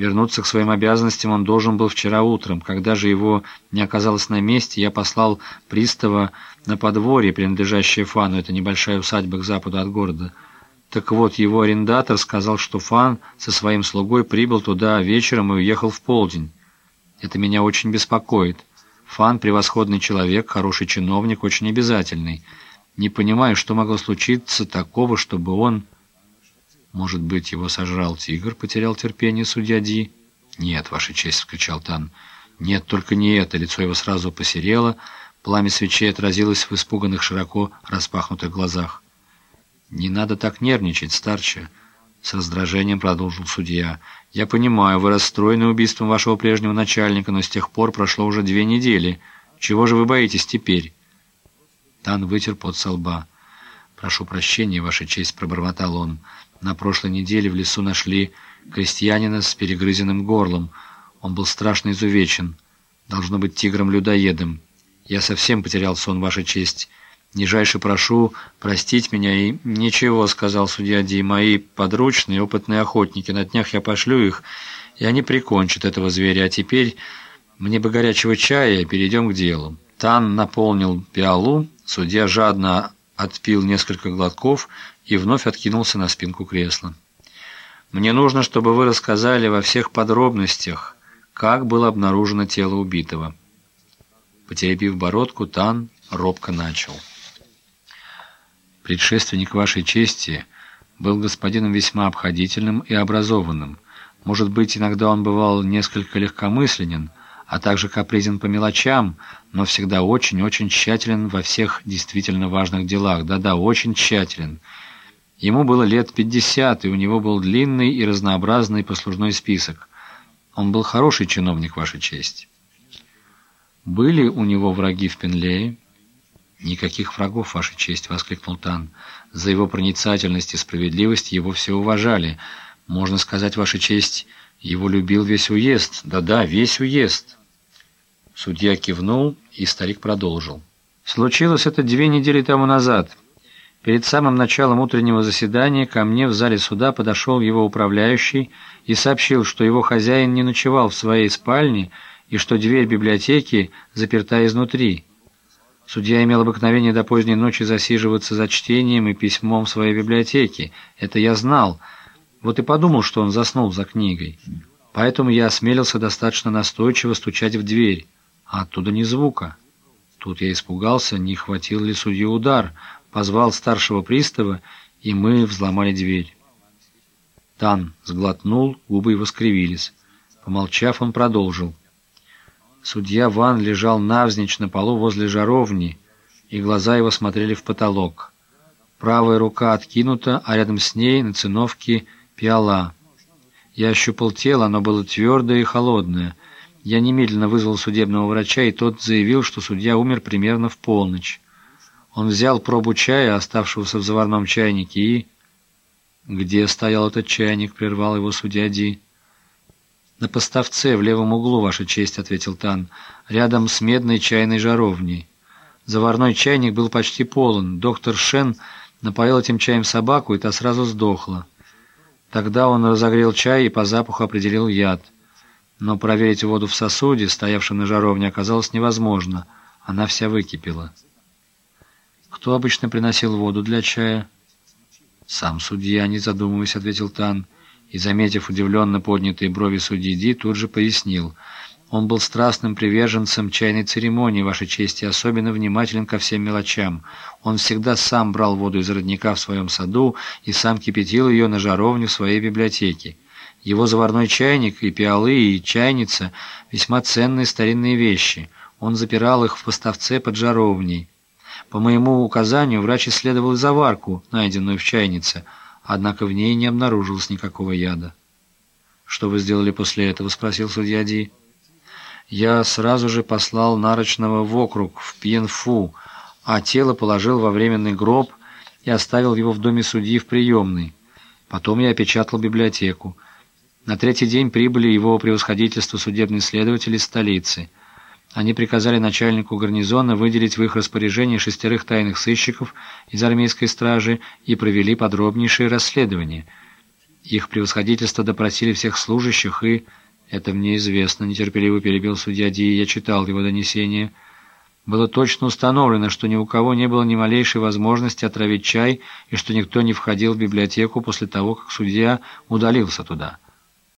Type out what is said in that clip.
Вернуться к своим обязанностям он должен был вчера утром. Когда же его не оказалось на месте, я послал пристава на подворье, принадлежащее Фану, это небольшая усадьба к западу от города. Так вот, его арендатор сказал, что Фан со своим слугой прибыл туда вечером и уехал в полдень. Это меня очень беспокоит. Фан — превосходный человек, хороший чиновник, очень обязательный. Не понимаю, что могло случиться такого, чтобы он... Может быть, его сожрал тигр, потерял терпение судья Ди? Нет, ваша честь, — вскричал Тан. Нет, только не это. Лицо его сразу посерело, пламя свечей отразилось в испуганных, широко распахнутых глазах. «Не надо так нервничать, старче», — с раздражением продолжил судья. «Я понимаю, вы расстроены убийством вашего прежнего начальника, но с тех пор прошло уже две недели. Чего же вы боитесь теперь?» Тан вытер пот со лба. «Прошу прощения, Ваша честь», — пробормотал он. «На прошлой неделе в лесу нашли крестьянина с перегрызенным горлом. Он был страшно изувечен. Должно быть тигром-людоедом. Я совсем потерял сон, Ваша честь. Нижайше прошу простить меня и...» «Ничего», — сказал судья Ди, — «мои подручные, опытные охотники. На днях я пошлю их, и они прикончат этого зверя. А теперь мне бы горячего чая, перейдем к делу». Тан наполнил пиалу, судья жадно отпил несколько глотков и вновь откинулся на спинку кресла. «Мне нужно, чтобы вы рассказали во всех подробностях, как было обнаружено тело убитого». Потеребив бородку, Тан робко начал. «Предшественник вашей чести был господином весьма обходительным и образованным. Может быть, иногда он бывал несколько легкомысленен, а также капризен по мелочам, но всегда очень-очень тщателен во всех действительно важных делах. Да-да, очень тщателен. Ему было лет пятьдесят, и у него был длинный и разнообразный послужной список. Он был хороший чиновник, Ваша честь. Были у него враги в Пенлее? «Никаких врагов, Ваша честь!» — воскликнул Тан. «За его проницательность и справедливость его все уважали. Можно сказать, Ваша честь, его любил весь уезд. Да-да, весь уезд!» Судья кивнул, и старик продолжил. «Случилось это две недели тому назад. Перед самым началом утреннего заседания ко мне в зале суда подошел его управляющий и сообщил, что его хозяин не ночевал в своей спальне и что дверь библиотеки заперта изнутри. Судья имел обыкновение до поздней ночи засиживаться за чтением и письмом в своей библиотеке. Это я знал. Вот и подумал, что он заснул за книгой. Поэтому я осмелился достаточно настойчиво стучать в дверь а оттуда ни звука. Тут я испугался, не хватил ли судьи удар, позвал старшего пристава, и мы взломали дверь. Тан сглотнул, губы его скривились. Помолчав, он продолжил. Судья Ван лежал навзничь на полу возле жаровни, и глаза его смотрели в потолок. Правая рука откинута, а рядом с ней на циновке пиала. Я ощупал тело, оно было твердое и холодное — я немедленно вызвал судебного врача, и тот заявил, что судья умер примерно в полночь. Он взял пробу чая, оставшегося в заварном чайнике, и... «Где стоял этот чайник?» — прервал его судья Ди. «На поставце, в левом углу, Ваша честь», — ответил Тан, — «рядом с медной чайной жаровней. Заварной чайник был почти полон. Доктор Шен напоил этим чаем собаку, и та сразу сдохла. Тогда он разогрел чай и по запаху определил яд». Но проверить воду в сосуде, стоявшем на жаровне, оказалось невозможно. Она вся выкипела. Кто обычно приносил воду для чая? Сам судья, не задумываясь, ответил Тан. И, заметив удивленно поднятые брови судьи Ди, тут же пояснил. Он был страстным приверженцем чайной церемонии, Вашей чести, особенно внимателен ко всем мелочам. Он всегда сам брал воду из родника в своем саду и сам кипятил ее на жаровне в своей библиотеке. Его заварной чайник и пиалы, и чайница — весьма ценные старинные вещи. Он запирал их в поставце под жаровней. По моему указанию врач исследовал заварку, найденную в чайнице, однако в ней не обнаружилось никакого яда. «Что вы сделали после этого?» — спросил судья Ди. «Я сразу же послал нарочного в округ, в Пьенфу, а тело положил во временный гроб и оставил его в доме судьи в приемной. Потом я опечатал библиотеку. На третий день прибыли его превосходительство судебные следователи столицы. Они приказали начальнику гарнизона выделить в их распоряжение шестерых тайных сыщиков из армейской стражи и провели подробнейшее расследование. Их превосходительство допросили всех служащих и... «Это мне известно», — нетерпеливо перебил судья Ди, я читал его донесение. Было точно установлено, что ни у кого не было ни малейшей возможности отравить чай и что никто не входил в библиотеку после того, как судья удалился туда.